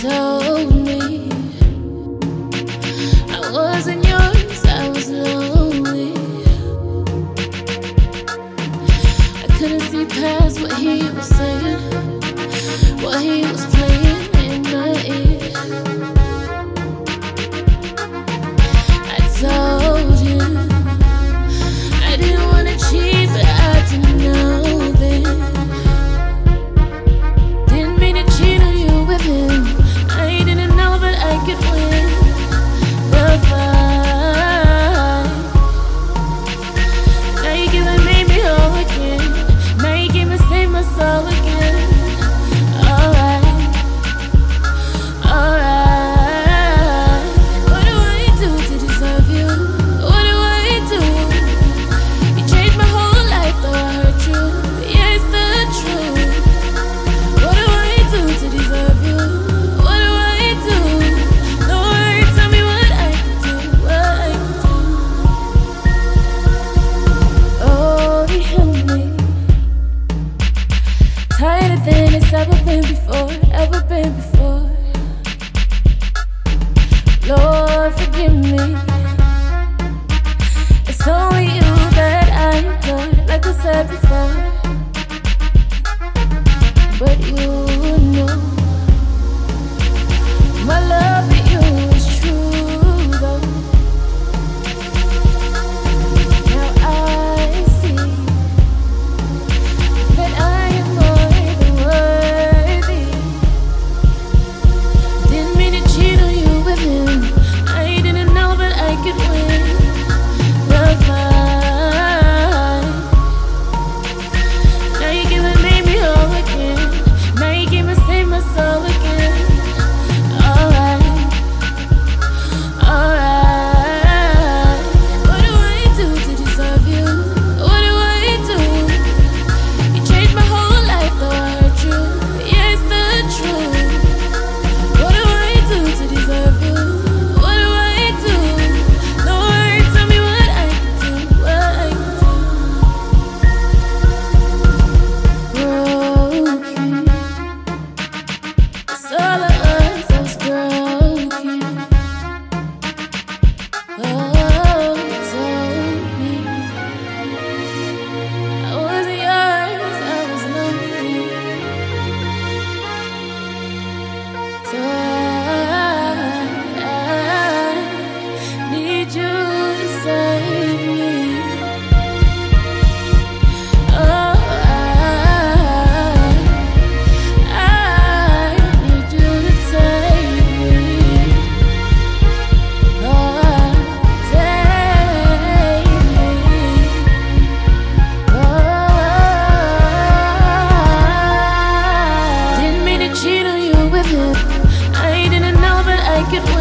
told me. God forgive me. It's only you that I adore, like I said before. could